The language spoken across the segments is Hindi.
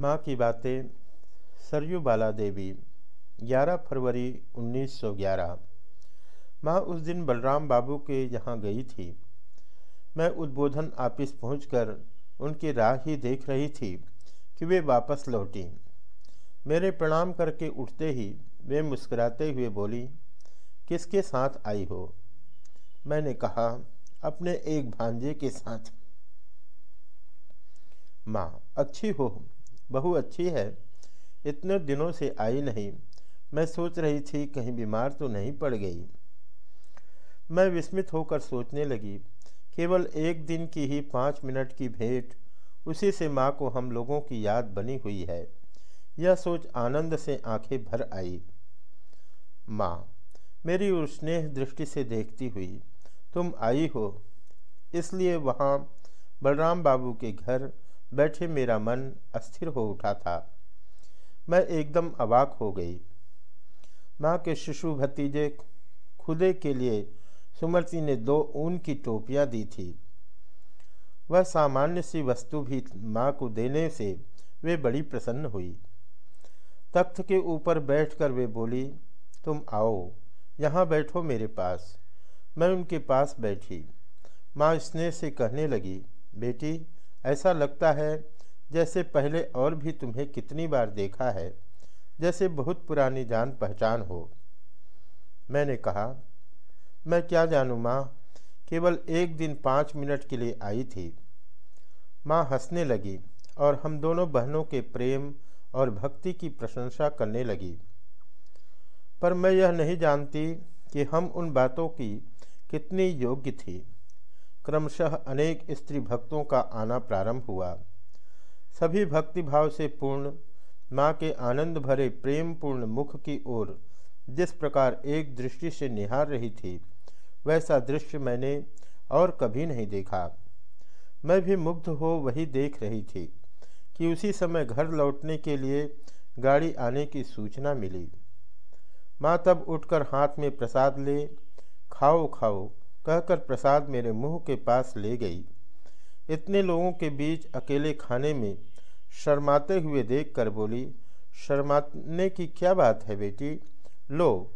माँ की बातें, सरयू बाला देवी 11 फरवरी 1911 माँ उस दिन बलराम बाबू के यहाँ गई थी। मैं उद्बोधन ऑफ़िस पहुंचकर उनकी राह ही देख रही थी कि वे वापस लौटी। मेरे प्रणाम करके उठते ही वे मुस्कुराते हुए बोली, किसके साथ आई हो? मैंने कहा, अपने एक भांजे के साथ। माँ, अच्छी हो। बहु अच्छी है। इतने दिनों से आई नहीं। मैं सोच रही थी कहीं बीमार तो नहीं पड़ गई। मैं विस्मित होकर सोचने लगी, केवल एक दिन की ही पाँच मिनट की भेंट, उसी से माँ को हम लोगों की याद बनी हुई है। यह सोच आनंद से आँखें भर आई। माँ, मेरी उस स्नेह दृष्टि से देखती हुई, तुम आई हो। इसलिए वहाँ बलराम बाबू के घर बैठे मेरा मन अस्थिर हो उठा था। मैं एकदम अवाक हो गई। माँ के शिशु भतीजे खुदे के लिए सुमरती ने दो ऊन की टोपियाँ दी थी। वह सामान्य सी वस्तु भी माँ को देने से वे बड़ी प्रसन्न हुई। तख्त के ऊपर बैठकर वे बोली, तुम आओ, यहाँ बैठो मेरे पास। मैं उनके पास बैठी। माँ स्नेह से कहने लगी, बेटी ऐसा लगता है जैसे पहले और भी तुम्हें कितनी बार देखा है, जैसे बहुत पुरानी जान पहचान हो। मैंने कहा, मैं क्या जानूँ माँ? केवल एक दिन पाँच मिनट के लिए आई थी माँ हंसने लगी और हम दोनों बहनों के प्रेम और भक्ति की प्रशंसा करने लगी। पर मैं यह नहीं जानती कि हम उन बातों की कितनी योग्य थी। क्रमशः अनेक स्त्री भक्तों का आना प्रारंभ हुआ। सभी भक्तिभाव से पूर्ण, माँ के आनंद भरे प्रेम पूर्ण मुख की ओर जिस प्रकार एक दृष्टि से निहार रही थी, वैसा दृश्य मैंने और कभी नहीं देखा। मैं भी मुग्ध हो वही देख रही थी कि उसी समय घर लौटने के लिए गाड़ी आने की सूचना मिली। माँ तब उठकर हाथ में प्रसाद ले, खाओ खाओ कहकर प्रसाद मेरे मुँह के पास ले गई। इतने लोगों के बीच अकेले खाने में शर्माते हुए देखकर बोली, शर्माने की क्या बात है बेटी? लो।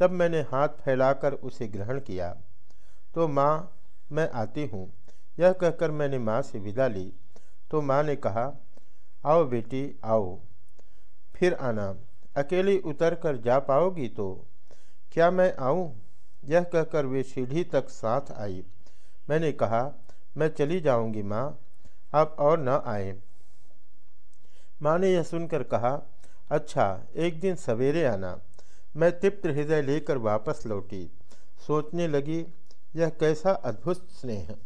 तब मैंने हाथ फैलाकर उसे ग्रहण किया। तो माँ, मैं आती हूँ। यह कहकर मैंने माँ से विदा ली। तो माँ ने कहा, आओ बेटी, आओ। फिर आना। अकेली उतर कर जा पाओगी तो? क्या मैं आऊँ? यह कहकर वे सीढ़ी तक साथ आई। मैंने कहा, मैं चली जाऊँगी, माँ। आप और न आए। माँ ने यह सुनकर कहा अच्छा एक दिन सवेरे आना। मैं तृप्त हृदय लेकर वापस लौटी। सोचने लगी, यह कैसा अद्भुत स्नेह।